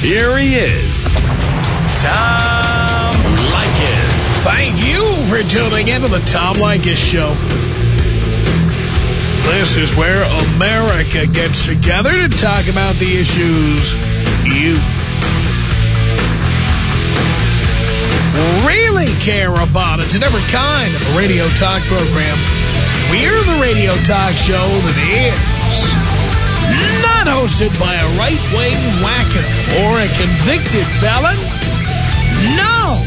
Here he is, Tom Leykis. Thank you for tuning into the Tom Leykis Show. This is where America gets together to talk about the issues you really care about. It's a different kind of radio talk program. We're the radio talk show that is not hosted by a right-wing wacko or a convicted felon. No!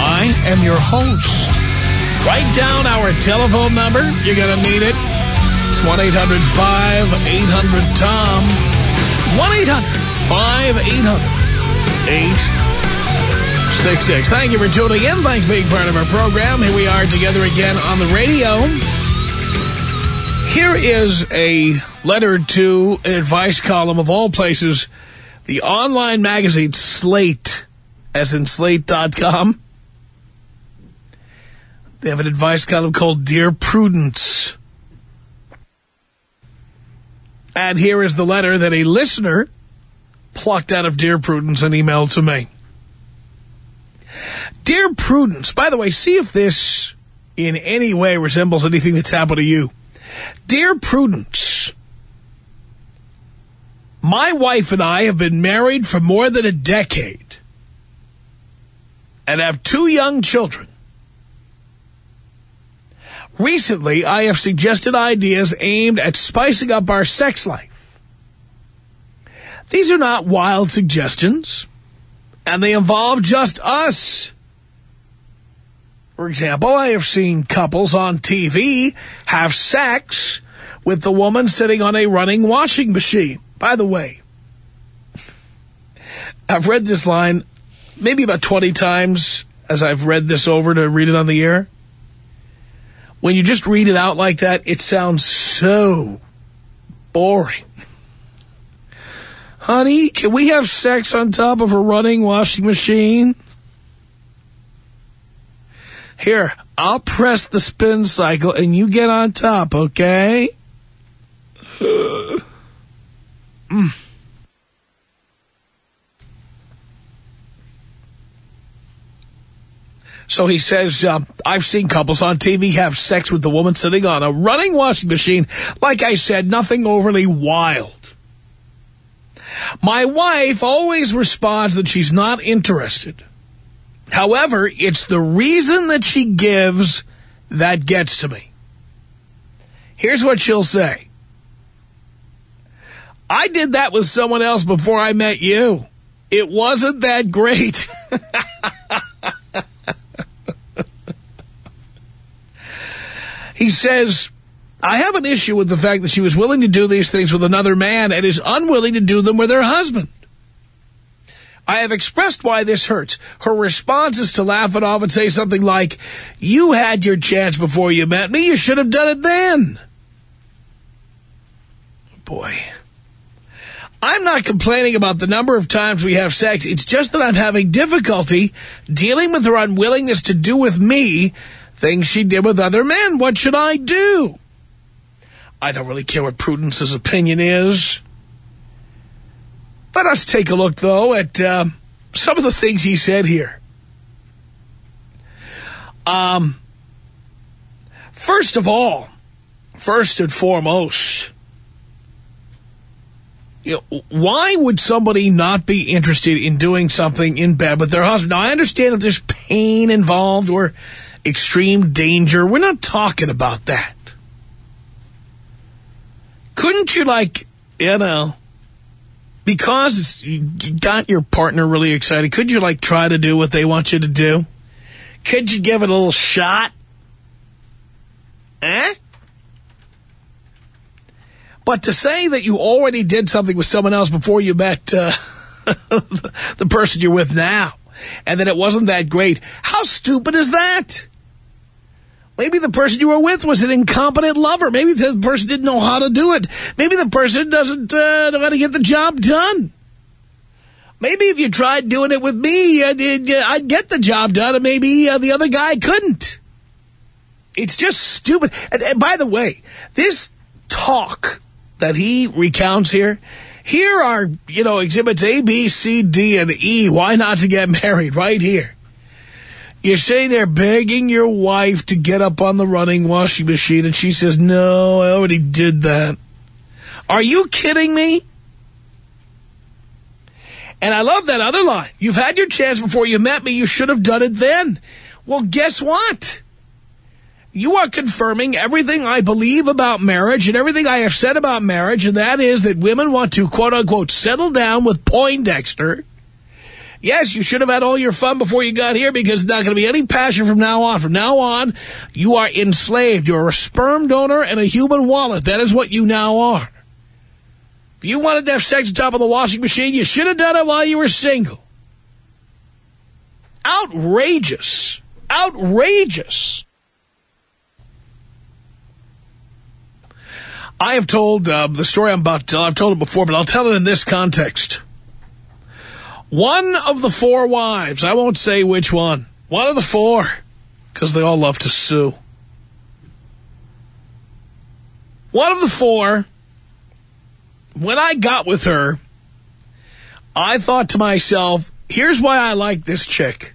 I am your host. Write down our telephone number. You're going to need it. It's 1-800-5800-TOM. 1-800-5800-866. Thank you for tuning in. Thanks for being part of our program. Here we are together again on the radio. Here is a letter to an advice column of all places, the online magazine Slate, as in slate.com. They have an advice column called Dear Prudence. And here is the letter that a listener plucked out of Dear Prudence and emailed to me. Dear Prudence, by the way, see if this in any way resembles anything that's happened to you. Dear Prudence, my wife and I have been married for more than a decade and have two young children. Recently, I have suggested ideas aimed at spicing up our sex life. These are not wild suggestions, and they involve just us. For example, I have seen couples on TV have sex with the woman sitting on a running washing machine. By the way, I've read this line maybe about 20 times as I've read this over to read it on the air. When you just read it out like that, it sounds so boring. Honey, can we have sex on top of a running washing machine? Here, I'll press the spin cycle and you get on top, okay? mm. So he says, uh, I've seen couples on TV have sex with the woman sitting on a running washing machine. Like I said, nothing overly wild. My wife always responds that she's not interested. However, it's the reason that she gives that gets to me. Here's what she'll say. I did that with someone else before I met you. It wasn't that great. he says, I have an issue with the fact that she was willing to do these things with another man and is unwilling to do them with her husband. I have expressed why this hurts. Her response is to laugh it off and say something like, you had your chance before you met me. You should have done it then. Boy. I'm not complaining about the number of times we have sex. It's just that I'm having difficulty dealing with her unwillingness to do with me things she did with other men. What should I do? I don't really care what Prudence's opinion is. Let us take a look, though, at uh, some of the things he said here. Um, first of all, first and foremost, you know, why would somebody not be interested in doing something in bed with their husband? Now, I understand if there's pain involved or extreme danger. We're not talking about that. Couldn't you, like, you know, because you got your partner really excited, could you, like, try to do what they want you to do? Could you give it a little shot? Eh? But to say that you already did something with someone else before you met uh, the person you're with now, and that it wasn't that great, how stupid is that? Maybe the person you were with was an incompetent lover. Maybe the person didn't know how to do it. Maybe the person doesn't uh, know how to get the job done. Maybe if you tried doing it with me, uh, I'd get the job done, and maybe uh, the other guy couldn't. It's just stupid. And, and by the way, this talk that he recounts here Here are, you know, exhibits A, B, C, D, and E. Why not to get married right here? You're sitting there begging your wife to get up on the running washing machine, and she says, no, I already did that. Are you kidding me? And I love that other line. You've had your chance before you met me. You should have done it then. Well, guess what? You are confirming everything I believe about marriage and everything I have said about marriage, and that is that women want to, quote-unquote, settle down with Poindexter. Yes, you should have had all your fun before you got here because there's not going to be any passion from now on. From now on, you are enslaved. You're a sperm donor and a human wallet. That is what you now are. If you wanted to have sex on top of the washing machine, you should have done it while you were single. Outrageous. Outrageous. I have told uh, the story I'm about to tell. I've told it before, but I'll tell it in this context. One of the four wives, I won't say which one, one of the four, because they all love to sue. One of the four, when I got with her, I thought to myself, here's why I like this chick.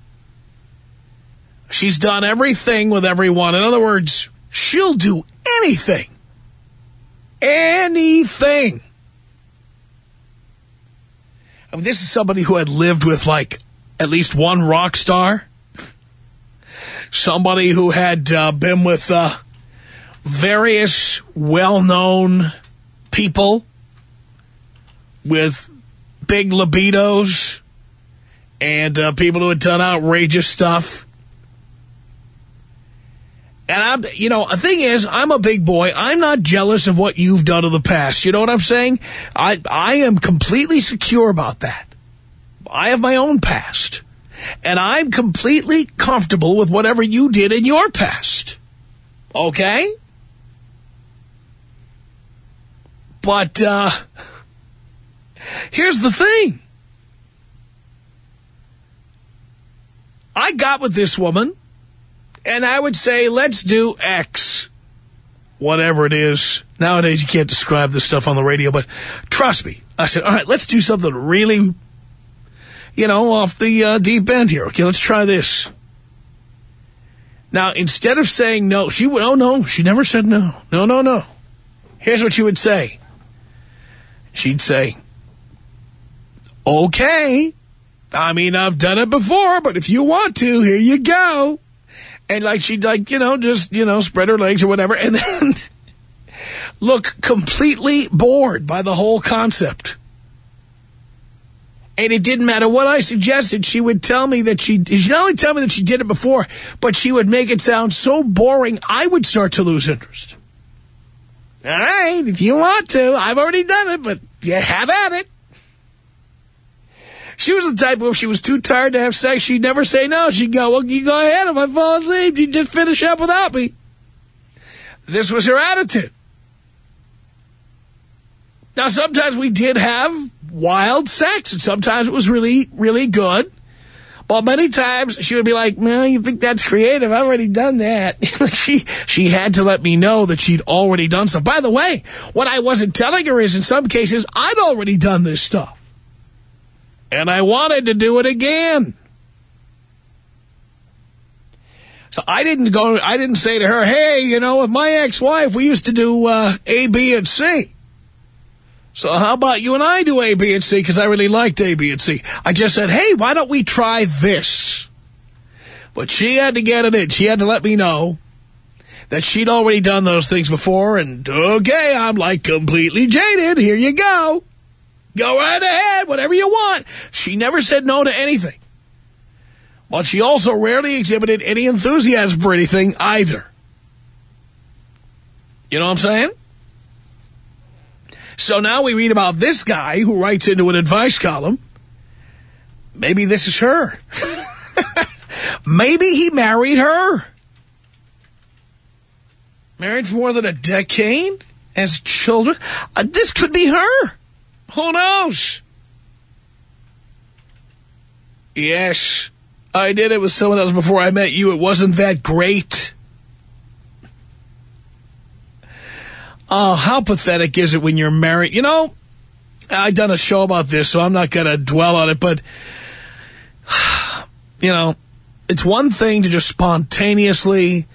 She's done everything with everyone. In other words, she'll do anything anything. I mean, this is somebody who had lived with, like, at least one rock star. Somebody who had uh, been with uh, various well-known people with big libidos and uh, people who had done outrageous stuff. And I'm, you know, the thing is, I'm a big boy. I'm not jealous of what you've done in the past. You know what I'm saying? I, I am completely secure about that. I have my own past. And I'm completely comfortable with whatever you did in your past. Okay? But, uh, here's the thing. I got with this woman and I would say, let's do X. Whatever it is. Nowadays, you can't describe this stuff on the radio, but trust me. I said, all right, let's do something really, you know, off the uh, deep end here. Okay, let's try this. Now, instead of saying no, she would, oh, no, she never said no. No, no, no. Here's what she would say. She'd say, okay, I mean, I've done it before, but if you want to, here you go. And like she'd like, you know, just, you know, spread her legs or whatever. And then look completely bored by the whole concept. And it didn't matter what I suggested. She would tell me that she, she not only tell me that she did it before, but she would make it sound so boring, I would start to lose interest. All right, if you want to, I've already done it, but you have at it. She was the type who if she was too tired to have sex, she'd never say no. She'd go, well, you go ahead. If I fall asleep, you just finish up without me. This was her attitude. Now, sometimes we did have wild sex, and sometimes it was really, really good. But many times she would be like, man, you think that's creative? I've already done that. she she had to let me know that she'd already done stuff. By the way, what I wasn't telling her is in some cases, I'd already done this stuff. And I wanted to do it again. So I didn't go, I didn't say to her, hey, you know, with my ex-wife, we used to do uh, A, B, and C. So how about you and I do A, B, and C, because I really liked A, B, and C. I just said, hey, why don't we try this? But she had to get it in. She had to let me know that she'd already done those things before, and okay, I'm like completely jaded. Here you go. Go right ahead, whatever you want. She never said no to anything. But she also rarely exhibited any enthusiasm for anything either. You know what I'm saying? So now we read about this guy who writes into an advice column. Maybe this is her. Maybe he married her. Married for more than a decade? As children? Uh, this could be her. Who knows? Yes, I did it with someone else before I met you. It wasn't that great. Oh, how pathetic is it when you're married? You know, I've done a show about this, so I'm not going to dwell on it, but, you know, it's one thing to just spontaneously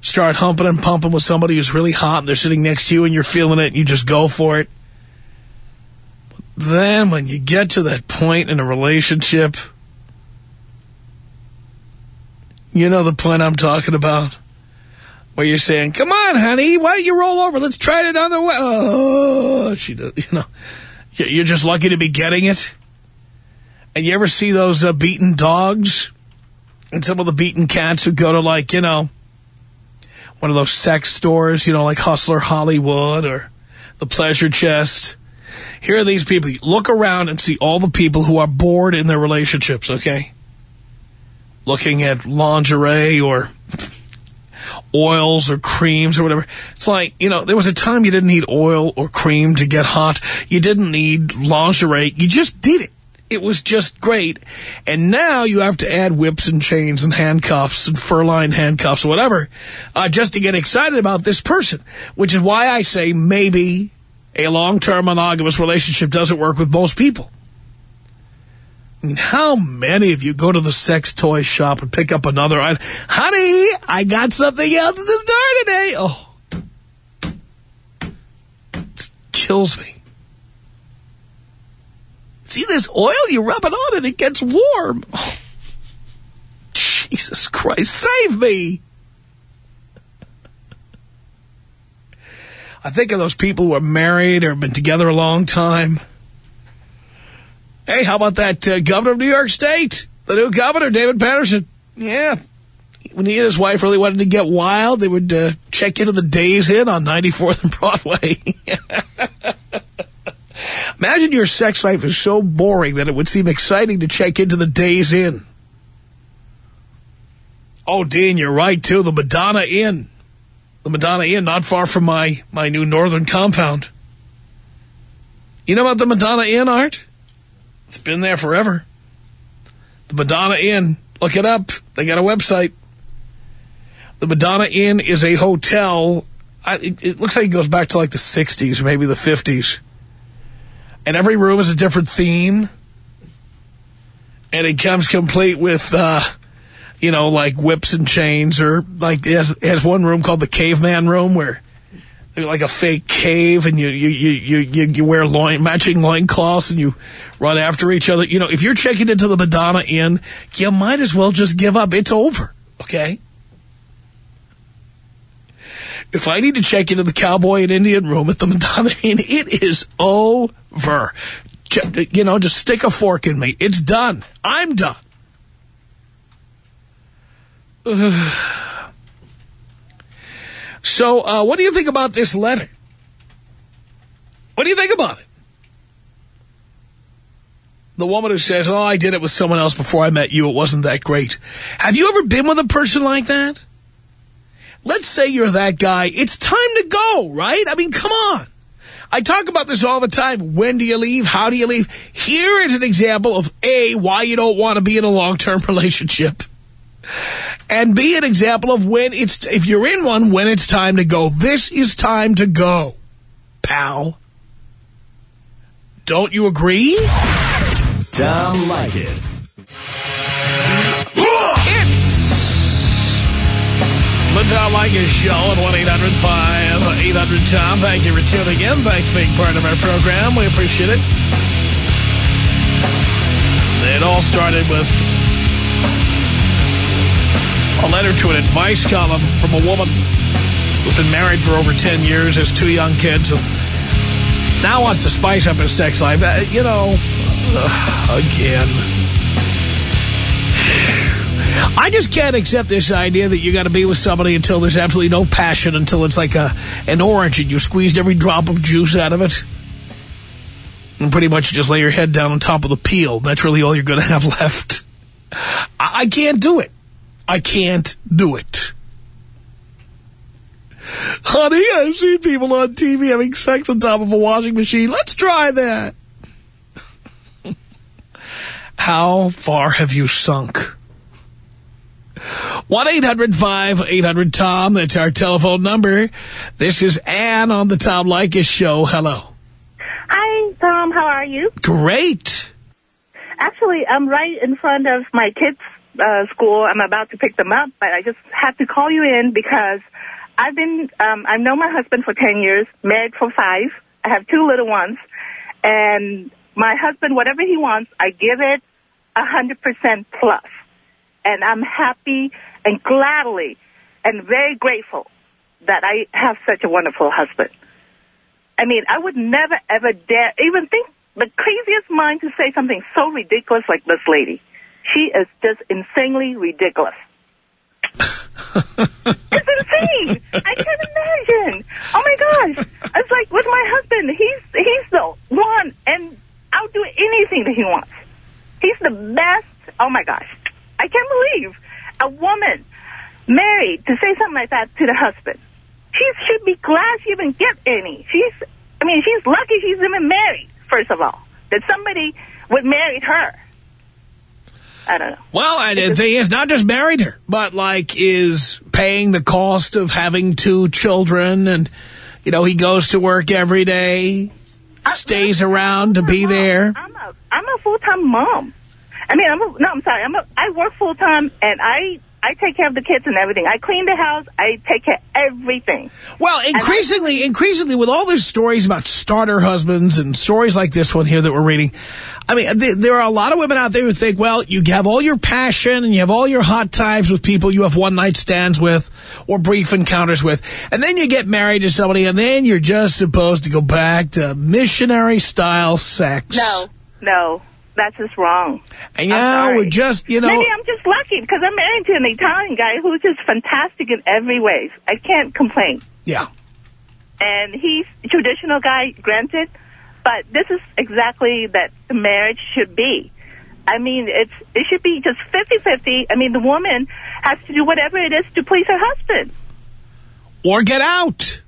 start humping and pumping with somebody who's really hot and they're sitting next to you and you're feeling it and you just go for it. Then when you get to that point in a relationship, you know the point I'm talking about? Where you're saying, come on, honey, why don't you roll over? Let's try it another way. Oh, she does, you know. You're just lucky to be getting it. And you ever see those uh, beaten dogs? And some of the beaten cats who go to, like, you know, one of those sex stores, you know, like Hustler Hollywood or the Pleasure Chest. Here are these people. Look around and see all the people who are bored in their relationships, okay? Looking at lingerie or oils or creams or whatever. It's like, you know, there was a time you didn't need oil or cream to get hot. You didn't need lingerie. You just did it. It was just great. And now you have to add whips and chains and handcuffs and fur-lined handcuffs or whatever uh, just to get excited about this person, which is why I say maybe a long-term monogamous relationship doesn't work with most people. I mean, how many of you go to the sex toy shop and pick up another item? Honey, I got something else at the store today. Oh, it kills me. See this oil? You rub it on and it gets warm. Oh, Jesus Christ, save me. I think of those people who are married or been together a long time. Hey, how about that uh, governor of New York State? The new governor, David Paterson. Yeah. When he and his wife really wanted to get wild, they would uh, check into the Days Inn on 94th and Broadway. Imagine your sex life is so boring that it would seem exciting to check into the Days Inn. Oh, Dean, you're right, too. The Madonna Inn. The Madonna Inn, not far from my, my new northern compound. You know about the Madonna Inn, Art? It's been there forever. The Madonna Inn. Look it up. They got a website. The Madonna Inn is a hotel. I, it, it, looks like it goes back to like the 60s, maybe the 50s. And every room is a different theme. And it comes complete with, uh, you know, like whips and chains or like has, has one room called the caveman room where like a fake cave and you you you you, you wear loin, matching loincloths and you run after each other. You know, if you're checking into the Madonna Inn, you might as well just give up. It's over, okay? If I need to check into the Cowboy and Indian room at the Madonna Inn, it is over. You know, just stick a fork in me. It's done. I'm done. So, uh, what do you think about this letter? What do you think about it? The woman who says, oh, I did it with someone else before I met you. It wasn't that great. Have you ever been with a person like that? Let's say you're that guy. It's time to go, right? I mean, come on. I talk about this all the time. When do you leave? How do you leave? Here is an example of, A, why you don't want to be in a long-term relationship and be an example of when it's, if you're in one, when it's time to go. This is time to go, pal. Don't you agree? Tom Leykis. It's the Tom Leykis Show at 1-800-5800-TOM. Thank you for tuning in. Thanks for being part of our program. We appreciate it. It all started with a letter to an advice column from a woman who's been married for over 10 years, has two young kids, and now wants to spice up his sex life. Uh, you know, uh, again. I just can't accept this idea that you got to be with somebody until there's absolutely no passion, until it's like a an orange and you squeezed every drop of juice out of it. And pretty much just lay your head down on top of the peel. That's really all you're going to have left. I, I can't do it. I can't do it. Honey, I've seen people on TV having sex on top of a washing machine. Let's try that. How far have you sunk? 1-800-5800-TOM. That's our telephone number. This is Ann on the Tom Leykis Show. Hello. Hi, Tom. How are you? Great. Actually, I'm right in front of my kids' uh, school. I'm about to pick them up, but I just have to call you in because I've been, um, I've known my husband for 10 years, married for five. I have two little ones. And my husband, whatever he wants, I give it a 100% plus. And I'm happy and gladly and very grateful that I have such a wonderful husband. I mean, I would never ever dare even think the craziest mind to say something so ridiculous like this lady. She is just insanely ridiculous. it's insane. I can't imagine. Oh my gosh. It's like with my husband, he's he's the one and I'll do anything that he wants. He's the best. Oh my gosh. I can't believe a woman married to say something like that to the husband. She should be glad she even get any. She's, I mean, she's lucky she's even married, first of all. That somebody would marry her. I don't know. Well, and the thing is, not just married her, but like is paying the cost of having two children and, you know, he goes to work every day, stays around to be there. I'm a, I'm a full-time mom. I mean, I'm a, no, I'm sorry. I'm a, I work full-time and I I take care of the kids and everything. I clean the house. I take care of everything. Well, increasingly, increasingly, with all these stories about starter husbands and stories like this one here that we're reading, I mean, th there are a lot of women out there who think, well, you have all your passion and you have all your hot times with people you have one-night stands with or brief encounters with, and then you get married to somebody, and then you're just supposed to go back to missionary-style sex. No, no. That's just wrong. And yeah, we're just, you know. Maybe I'm just lucky because I'm married to an Italian guy who's just fantastic in every way. I can't complain. Yeah. And he's a traditional guy, granted, but this is exactly that the marriage should be. I mean, it's it should be just 50-50. I mean, the woman has to do whatever it is to please her husband. Or get out.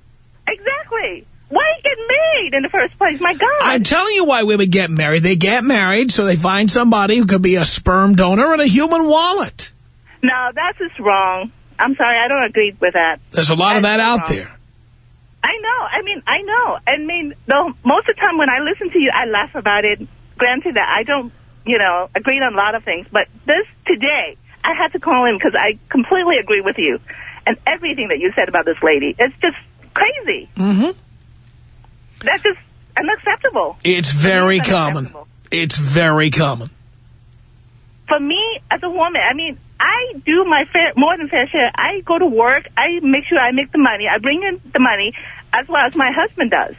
Exactly. Why get married in the first place? My God. I'm telling you why women get married. They get married so they find somebody who could be a sperm donor and a human wallet. No, that's just wrong. I'm sorry. I don't agree with that. There's a lot that's of that out wrong. there. I know. I mean, I know. I mean, the, most of the time when I listen to you, I laugh about it. Granted that I don't, you know, agree on a lot of things. But this, today, I had to call in because I completely agree with you. And everything that you said about this lady. It's just crazy. Mm-hmm. That's just unacceptable. It's very common. It's very common. For me, as a woman, I mean, I do my fair, more than fair share. I go to work. I make sure I make the money. I bring in the money as well as my husband does.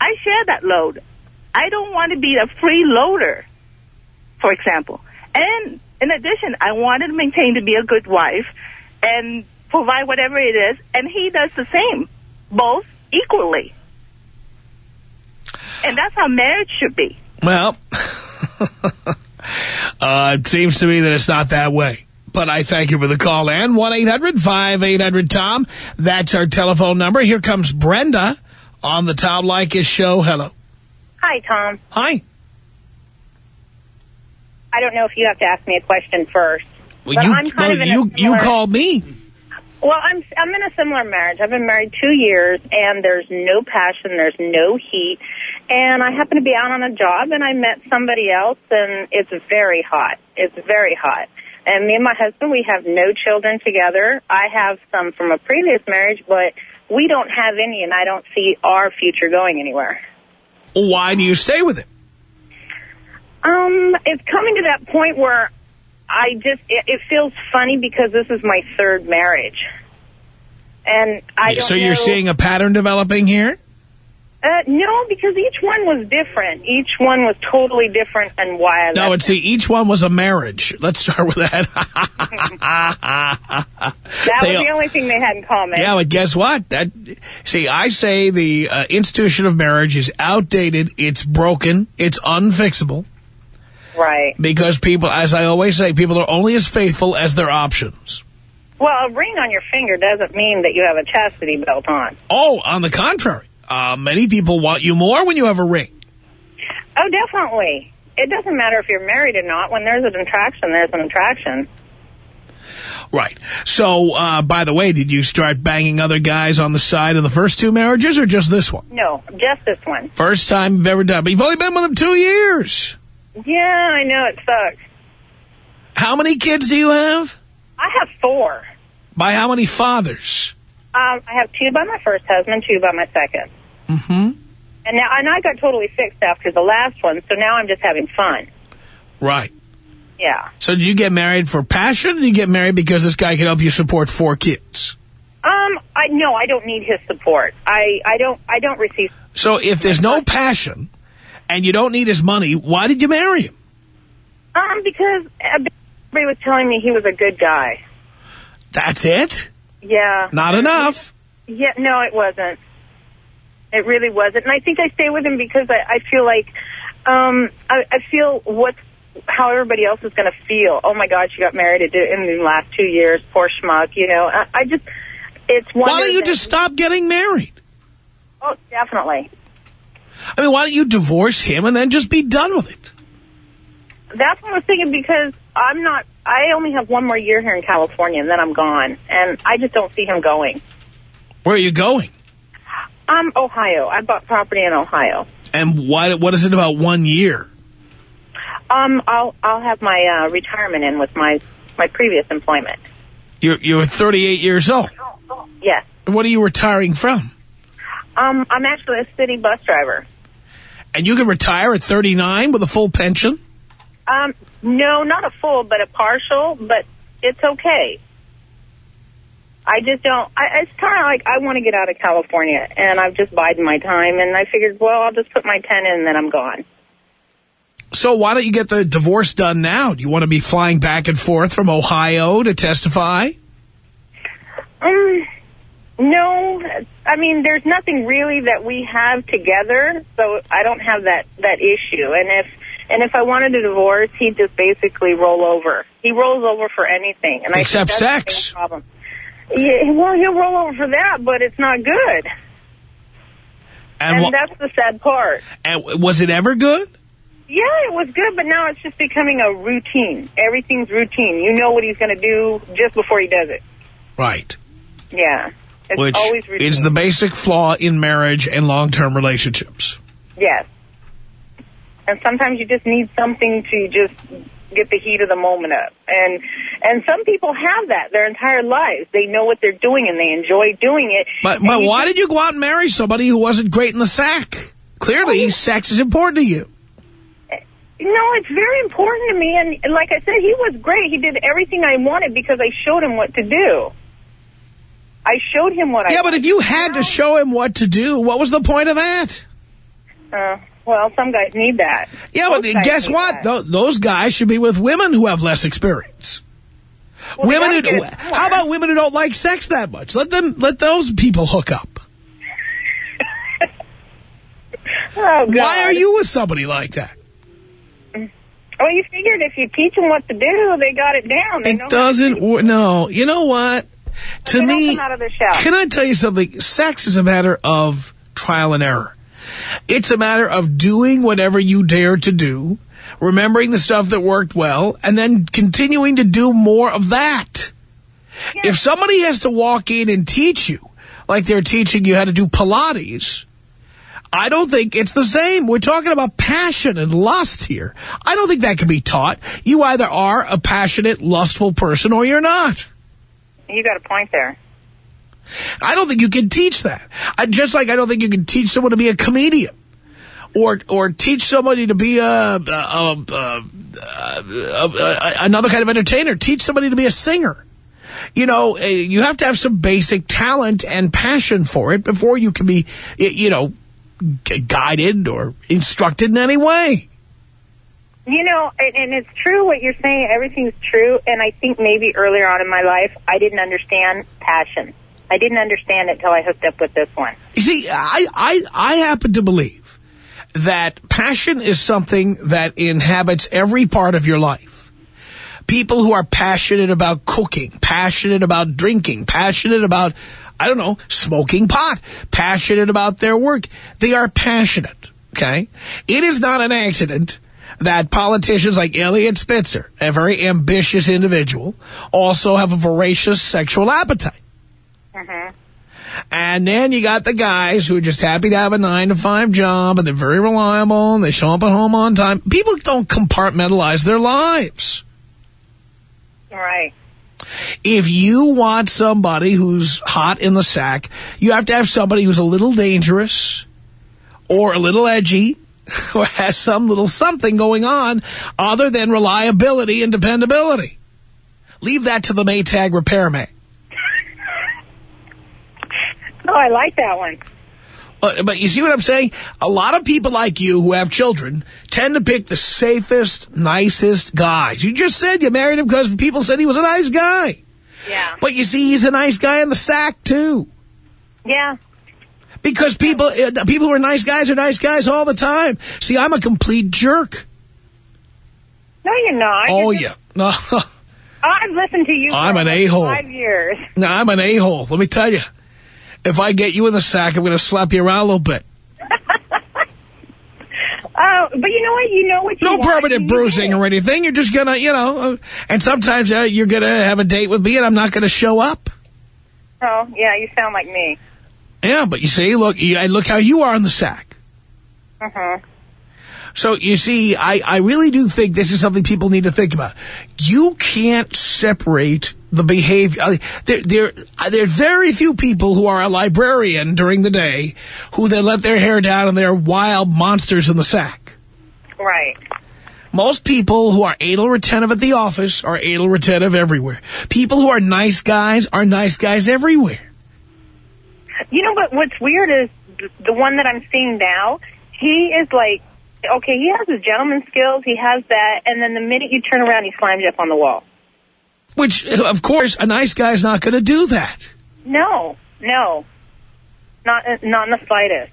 I share that load. I don't want to be a free loader, for example. And in addition, I wanted to maintain to be a good wife and provide whatever it is. And he does the same, both equally. And that's how marriage should be. Well, uh, it seems to me that it's not that way. But I thank you for the call, Ann. 1-800-5800-TOM. That's our telephone number. Here comes Brenda on the Tom Leykis show. Hello. Hi, Tom. Hi. I don't know if you have to ask me a question first. Well, But you, I'm kind well, of you, you similar- called me. Well, I'm I'm in a similar marriage. I've been married two years, and there's no passion, there's no heat, and I happen to be out on a job, and I met somebody else, and it's very hot. It's very hot. And me and my husband, we have no children together. I have some from a previous marriage, but we don't have any, and I don't see our future going anywhere. Why do you stay with him? Um, it's coming to that point where I just it, it feels funny because this is my third marriage, and I don't so you're know- seeing a pattern developing here? uh, no because each one was different. Each one was totally different, and why I No, it's see, each one was a marriage. Let's start with that. That They was the only thing they had in common. Yeah, but guess what? That see, I say the uh, institution of marriage is outdated. It's broken. It's unfixable Right. because people, as I always say, people are only as faithful as their options. Well, a ring on your finger doesn't mean that you have a chastity belt on. Oh, on the contrary, uh, many people want you more when you have a ring. Oh, definitely. It doesn't matter if you're married or not. When there's an attraction, there's an attraction. Right. So, uh, by the way, did you start banging other guys on the side of the first two marriages or just this one? No, just this one. First time you've ever done. But you've only been with him two years. Yeah, I know it sucks. How many kids do you have? I have four. By how many fathers? Um, I have two by my first husband, two by my second. Mm-hmm. And now, and I got totally fixed after the last one, so now I'm just having fun. Right. Yeah. So did you get married for passion or did you get married because this guy can help you support four kids? Um, I no, I don't need his support. I I don't I don't receive. So if there's no passion and you don't need his money, why did you marry him? Um, because everybody was telling me he was a good guy. That's it? Yeah. Not enough. Yeah, no, it wasn't. It really wasn't. And I think I stay with him because I, I feel like, um, I, I feel what's, how everybody else is going to feel. Oh my God, she got married in the last two years. Poor schmuck, you know. I, I just, it's one. Why don't you just stop getting married? Oh, definitely. I mean, why don't you divorce him and then just be done with it? That's what I was thinking because I'm not, I only have one more year here in California and then I'm gone. And I just don't see him going. Where are you going? Um, Ohio. I bought property in Ohio. And why, what is it about one year? Um, I'll, I'll have my, uh, retirement in with my, my previous employment. You're, you're 38 years old. Yes. What are you retiring from? Um, I'm actually a city bus driver. And you can retire at 39 with a full pension? Um, no, not a full, but a partial, but it's okay. I just don't, I, it's kind of like I want to get out of California, and I've just bided my time, and I figured, well, I'll just put my 10 in, and then I'm gone. So why don't you get the divorce done now? Do you want to be flying back and forth from Ohio to testify? Um, no, I mean, there's nothing really that we have together, so I don't have that, that issue. And if, and if I wanted a divorce, he'd just basically roll over. He rolls over for anything. And Except I think that's the sex. problem. Yeah, well, he'll roll over for that, but it's not good. And, And that's the sad part. and was it ever good? Yeah, it was good, but now it's just becoming a routine. Everything's routine. You know what he's going to do just before he does it. Right. Yeah. It's Which always routine. is the basic flaw in marriage and long-term relationships. Yes. And sometimes you just need something to just get the heat of the moment up. And and some people have that their entire lives. They know what they're doing and they enjoy doing it. But but why did you go out and marry somebody who wasn't great in the sack? Clearly, oh, sex is important to you. No, it's very important to me. And, and like I said, he was great. He did everything I wanted because I showed him what to do. I showed him what I Yeah, but if you had to show him what to do, what was the point of that? Uh, well, some guys need that. Yeah, but Most guess what? Tho- those guys should be with women who have less experience. Well, women who, it how about women who don't like sex that much? Let them let those people hook up. Oh, God. Why are you with somebody like that? Well, you figured if you teach them what to do, they got it down. They It doesn't. do wor- No, you know what? To me, out of their shell. can I tell you something? Sex is a matter of trial and error. It's a matter of doing whatever you dare to do, remembering the stuff that worked well, and then continuing to do more of that. If somebody has to walk in and teach you, like they're teaching you how to do Pilates, I don't think it's the same. We're talking about passion and lust here. I don't think that can be taught. You either are a passionate, lustful person or you're not. You got a point there. I don't think you can teach that. I, just like I don't think you can teach someone to be a comedian. Or or teach somebody to be a, a, a, a, another kind of entertainer. Teach somebody to be a singer. You know, eh, you have to have some basic talent and passion for it before you can be, eh, you know, guided or instructed in any way. You know, and, it's true what you're saying. Everything's true. And I think maybe earlier on in my life, I didn't understand passion. I didn't understand it until I hooked up with this one. You see, I, I, I happen to believe that passion is something that inhabits every part of your life. People who are passionate about cooking, passionate about drinking, passionate about, I don't know, smoking pot, passionate about their work. They are passionate, okay? It is not an accident that politicians like Eliot Spitzer, a very ambitious individual, also have a voracious sexual appetite. Mm-hmm. And then you got the guys who are just happy to have a nine to five job and they're very reliable and they show up at home on time. People don't compartmentalize their lives. Right. If you want somebody who's hot in the sack, you have to have somebody who's a little dangerous or a little edgy or has some little something going on other than reliability and dependability. Leave that to the Maytag repairman. Oh, I like that one. But, but you see what I'm saying? A lot of people like you who have children tend to pick the safest, nicest guys. You just said you married him because people said he was a nice guy. Yeah. But you see, he's a nice guy in the sack, too. Yeah. Because people uh, people who are nice guys are nice guys all the time. See, I'm a complete jerk. No, you're not. Oh, You're yeah. No, I've listened to you I'm an a-hole. five years. no, I'm an a-hole. Let me tell you. If I get you in the sack, I'm going to slap you around a little bit. Oh, but you know what? You know what you No want. permanent bruising or anything. You're just going to, you know, uh, and sometimes uh, you're going to have a date with me and I'm not going to show up. Oh, yeah, you sound like me. Yeah, but you see, look, I- look how you are in the sack. Uh-huh. So, you see, I, I really do think this is something people need to think about. You can't separate the behavior. I- There, there, there are very few people who are a librarian during the day who then let their hair down and they're wild monsters in the sack. Right. Most people who are anal retentive at the office are anal retentive everywhere. People who are nice guys are nice guys everywhere. You know what? What's weird is the one that I'm seeing now. He is like, okay, he has his gentleman skills. He has that, and then the minute you turn around, he slams you up on the wall. Which, of course, a nice guy's not going to do that. No, no, not not in the slightest.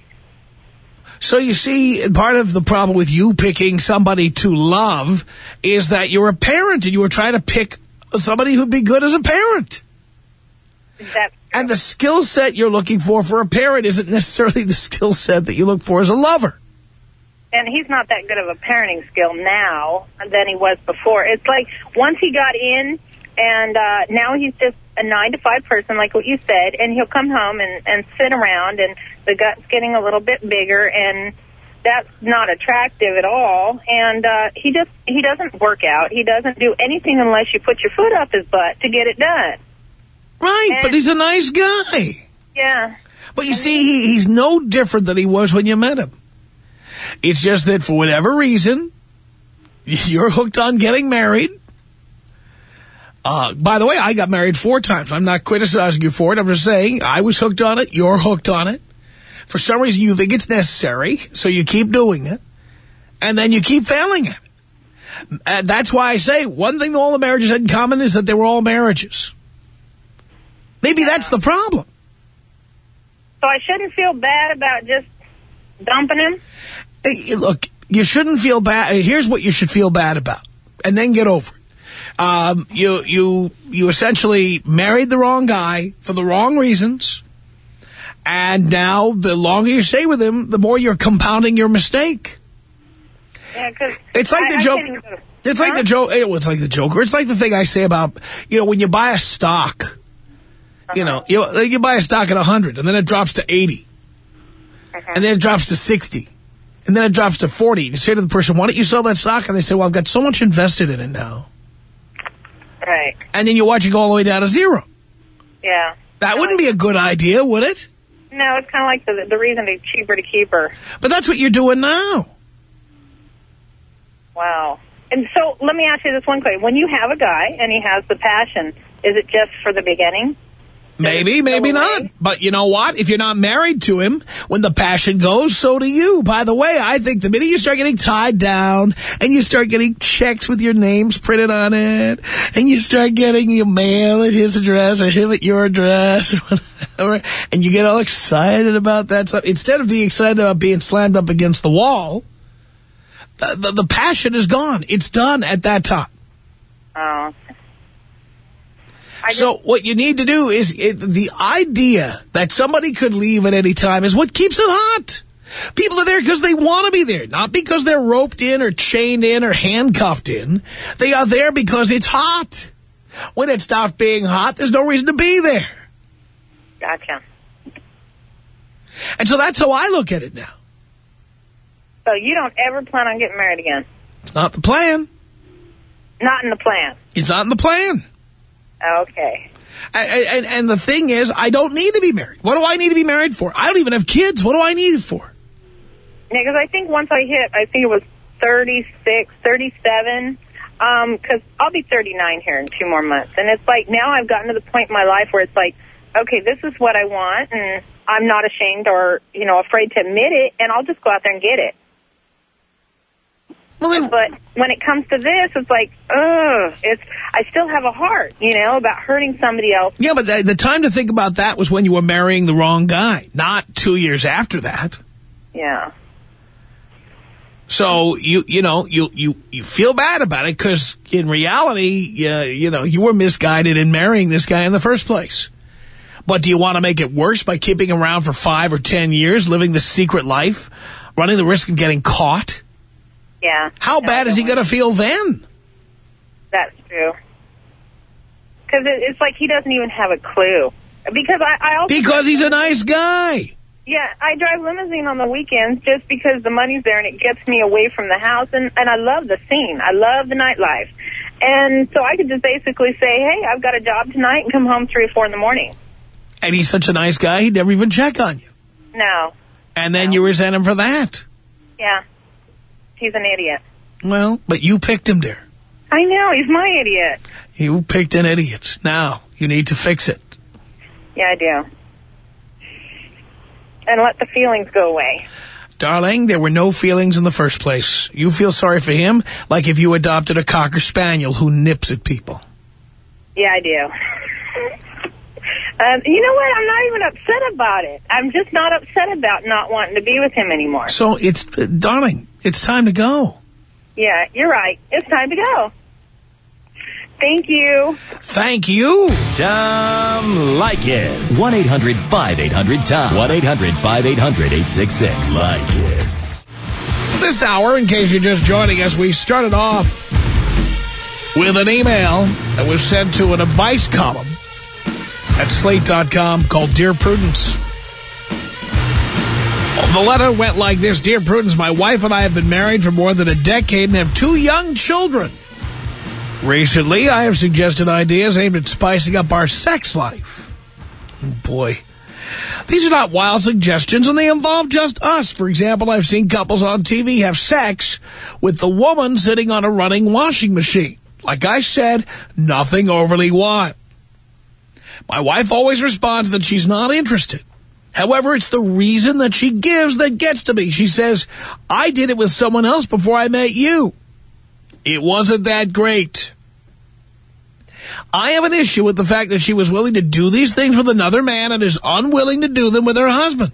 So you see, part of the problem with you picking somebody to love is that you're a parent and you were trying to pick somebody who'd be good as a parent. That And the skill set you're looking for for a parent isn't necessarily the skill set that you look for as a lover. and he's not that good of a parenting skill now than he was before. It's like once he got in, and uh, now he's just a nine to five person, like what you said, and he'll come home and and sit around, and the gut's getting a little bit bigger, and that's not attractive at all. And uh, he just he doesn't work out. He doesn't do anything unless you put your foot up his butt to get it done. Right, And- but he's a nice guy. Yeah. But you see, he, he's no different than he was when you met him. It's just that for whatever reason, you're hooked on getting married. Uh, by the way, I got married four times. I'm not criticizing you for it. I'm just saying I was hooked on it. You're hooked on it. For some reason, you think it's necessary, so you keep doing it. And then you keep failing it. And that's why I say one thing all the marriages had in common is that they were all marriages. Maybe that's the problem. So I shouldn't feel bad about just dumping him. Hey, look, you shouldn't feel bad. Here's what you should feel bad about, and then get over it. Um, you you you essentially married the wrong guy for the wrong reasons, and now the longer you stay with him, the more you're compounding your mistake. Yeah, because It's like I, the I joke. It's like the joke. It's like the Joker. It's like the thing I say about you know when you buy a stock. You uh-huh. know, you you buy a stock at 100, and then it drops to 80, and then it drops to 60, and then it drops to 40. You say to the person, "Why don't you sell that stock?" And they say, "Well, I've got so much invested in it now." Right. And then you watch it go all the way down to zero. Yeah. That wouldn't be a good idea, would it? No, it's kind of like the the reason it's cheaper to keep her. But that's what you're doing now. Wow. And so let me ask you this one question: When you have a guy and he has the passion, is it just for the beginning? Maybe, maybe not. away? But you know what? If you're not married to him, when the passion goes, so do you. By the way, I think the minute you start getting tied down and you start getting checks with your names printed on it and you start getting your mail at his address or him at your address or whatever, and you get all excited about that stuff, instead of being excited about being slammed up against the wall, the, the, the passion is gone. It's done at that time. Oh. I So what you need to do is it, the idea that somebody could leave at any time is what keeps it hot. People are there because they want to be there, not because they're roped in or chained in or handcuffed in. They are there because it's hot. When it stops being hot, there's no reason to be there. Gotcha. And so that's how I look at it now. So you don't ever plan on getting married again? It's not the plan. Not in the plan. It's not in the plan. Okay. And, and, the thing is, I don't need to be married. What do I need to be married for? I don't even have kids. What do I need it for? Yeah, because I think once I hit, I think it was 36, 37, because um, I'll be 39 here in two more months. And it's like now I've gotten to the point in my life where it's like, okay, this is what I want, and I'm not ashamed or, you know, afraid to admit it, and I'll just go out there and get it. Well, but when it comes to this, it's like, ugh, it's, I still have a heart, you know, about hurting somebody else. Yeah, but the, the time to think about that was when you were marrying the wrong guy, not two years after that. Yeah. So you you know you you you feel bad about it because in reality uh, you know you were misguided in marrying this guy in the first place. But do you want to make it worse by keeping around for five or ten years, living the secret life, running the risk of getting caught? Yeah. How no, bad is he going to feel then? That's true. Because it, it's like he doesn't even have a clue. Because I, I also... Because he's a nice guy. Yeah, I drive limousine on the weekends just because the money's there and it gets me away from the house. And, and I love the scene. I love the nightlife. And so I could just basically say, hey, I've got a job tonight and come home 3 or 4 in the morning. And he's such a nice guy, he'd never even check on you. No. And then no. you resent him for that. Yeah. He's an idiot. Well, but you picked him, dear. I know. He's my idiot. You picked an idiot. Now, you need to fix it. Yeah, I do. And let the feelings go away. Darling, there were no feelings in the first place. You feel sorry for him like if you adopted a Cocker Spaniel who nips at people. Yeah, I do. Um, you know what? I'm not even upset about it. I'm just not upset about not wanting to be with him anymore. So it's, uh, darling, it's time to go. Yeah, you're right. It's time to go. Thank you. Thank you. Tom Leykis. 1-800-5800-TOM. 1-800-5800-866. Leykis. This hour, in case you're just joining us, we started off with an email that was sent to an advice column at Slate.com called Dear Prudence. The letter went like this. Dear Prudence, my wife and I have been married for more than a decade and have two young children. Recently, I have suggested ideas aimed at spicing up our sex life. Oh, boy. These are not wild suggestions, and they involve just us. For example, I've seen couples on TV have sex with the woman sitting on a running washing machine. Like I said, nothing overly wild. My wife always responds that she's not interested. However, it's the reason that she gives that gets to me. She says, I did it with someone else before I met you. It wasn't that great. I have an issue with the fact that she was willing to do these things with another man and is unwilling to do them with her husband.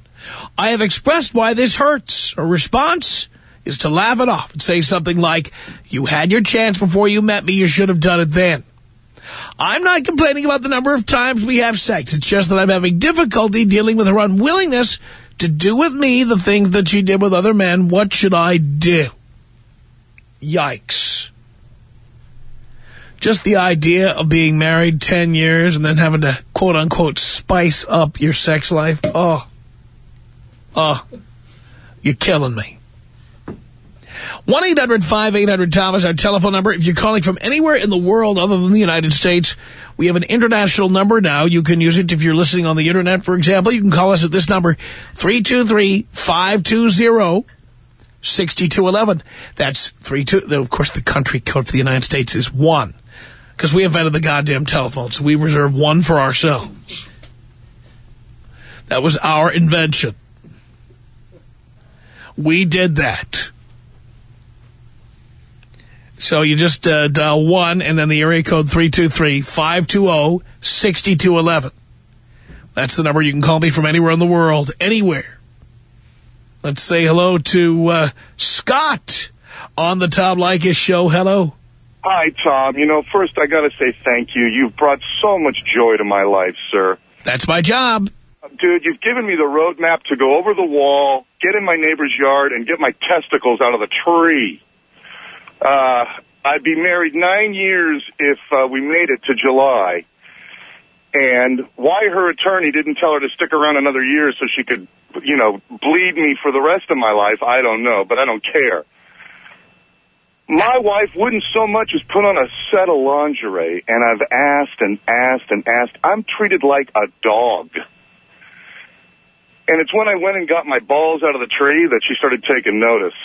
I have expressed why this hurts. Her response is to laugh it off and say something like, you had your chance before you met me, you should have done it then. I'm not complaining about the number of times we have sex. It's just that I'm having difficulty dealing with her unwillingness to do with me the things that she did with other men. What should I do? Yikes. Just the idea of being married 10 years and then having to, quote-unquote, spice up your sex life. Oh. Oh. You're killing me. 1-800-5800-TOM is our telephone number. If you're calling from anywhere in the world other than the United States, we have an international number now. You can use it if you're listening on the Internet, for example. You can call us at this number, 323-520-6211. That's 32. Of course, the country code for the United States is 1, because we invented the goddamn telephone, so we reserve one for ourselves. That was our invention. We did that. So you just uh, dial 1 and then the area code 323-520-6211. That's the number you can call me from anywhere in the world, anywhere. Let's say hello to uh, Scott on the Tom Leykis show. Hello. Hi, Tom. You know, first I got to say thank you. You've brought so much joy to my life, sir. That's my job. Dude, you've given me the roadmap to go over the wall, get in my neighbor's yard, and get my testicles out of the tree. Uh, I'd be married nine years if uh, we made it to July. And why her attorney didn't tell her to stick around another year so she could, you know, bleed me for the rest of my life, I don't know, but I don't care. My wife wouldn't so much as put on a set of lingerie, and I've asked and asked and asked. I'm treated like a dog. And it's when I went and got my balls out of the tree that she started taking notice.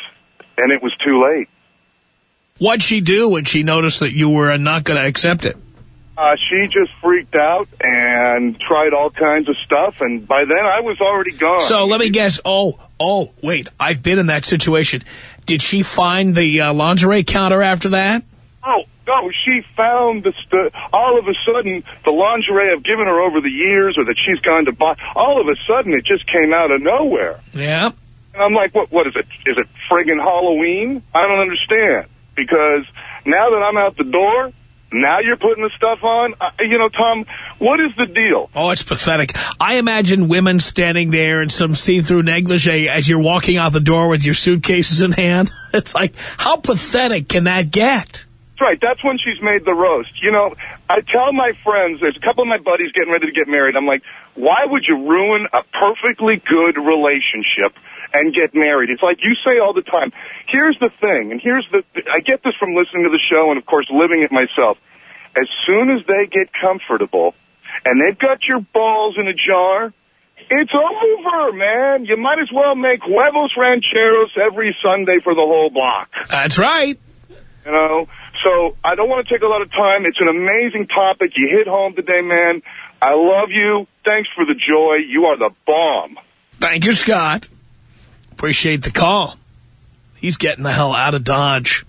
And it was too late. What'd she do when she noticed that you were not going to accept it? Uh, she just freaked out and tried all kinds of stuff, and by then I was already gone. So let me guess. Oh, oh, wait, I've been in that situation. Did she find the uh, lingerie counter after that? Oh, no, she found the st all of a sudden the lingerie I've given her over the years or that she's gone to buy, all of a sudden it just came out of nowhere. Yeah. And I'm like, what? What is it? Is it friggin' Halloween? I don't understand. Because now that I'm out the door, now you're putting the stuff on. Uh, you know, Tom, what is the deal? Oh, it's pathetic. I imagine women standing there in some see-through negligee as you're walking out the door with your suitcases in hand. It's like, how pathetic can that get? That's right. That's when she's made the roast. You know, I tell my friends, there's a couple of my buddies getting ready to get married. I'm like, why would you ruin a perfectly good relationship and get married? It's like you say all the time. Here's the thing, and here's the, I get this from listening to the show and, of course, living it myself. As soon as they get comfortable and they've got your balls in a jar, it's over, man. You might as well make huevos rancheros every Sunday for the whole block. That's right. You know, so I don't want to take a lot of time. It's an amazing topic. You hit home today, man. I love you. Thanks for the joy. You are the bomb. Thank you, Scott. Appreciate the call. He's getting the hell out of Dodge.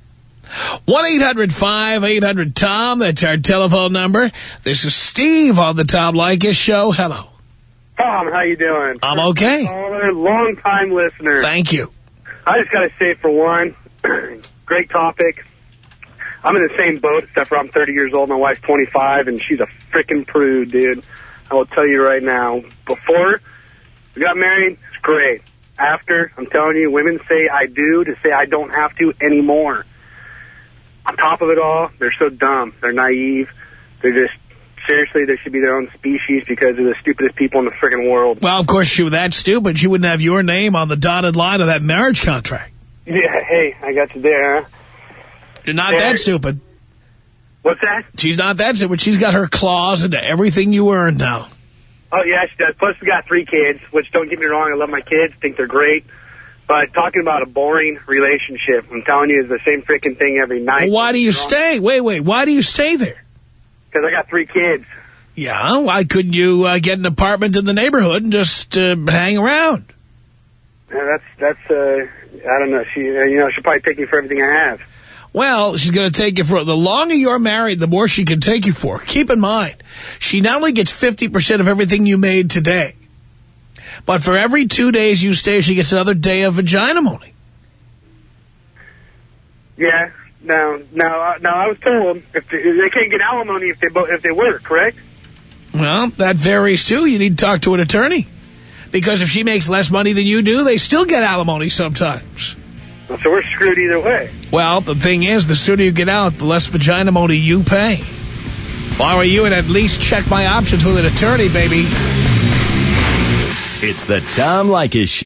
1-800-5800-TOM. That's our telephone number. This is Steve on the Tom Leykis show. Hello. Tom, how you doing? I'm okay. long time listener. Thank you. I just got to say, for one, great topic. I'm in the same boat, except for I'm 30 years old. My wife's 25, and she's a freaking prude, dude. I will tell you right now. Before we got married, it's great. After, I'm telling you, women say I do to say I don't have to anymore. On top of it all, they're so dumb. They're naive. They're just, seriously, they should be their own species because they're the stupidest people in the freaking world. Well, of course, she was that stupid. She wouldn't have your name on the dotted line of that marriage contract. Yeah, hey, I got you there, huh? You're not Yeah. that stupid. What's that? She's not that stupid. She's got her claws into everything you earn now. Oh, yeah, she does. Plus, we got three kids, which, don't get me wrong, I love my kids, think they're great. But talking about a boring relationship, I'm telling you, it's the same freaking thing every night. Well, why do you stay? Wait, wait. Why do you stay there? Because I got three kids. Yeah, why couldn't you uh, get an apartment in the neighborhood and just uh, hang around? Yeah, that's, that's, uh, I don't know. She, uh, you know, she'll probably take me for everything I have. Well, she's going to take you for, the longer you're married, the more she can take you for. Keep in mind, she not only gets 50% of everything you made today, but for every two days you stay, she gets another day of vagina money. Yeah. no, no, uh, now, I was told if they, they can't get alimony if they if they work, correct? Well, that varies too. You need to talk to an attorney. Because if she makes less money than you do, they still get alimony sometimes. So we're screwed either way. Well, the thing is, the sooner you get out, the less vagina money you pay. If I were you, and at least check my options with an attorney, baby. It's the Tom Leykis Show.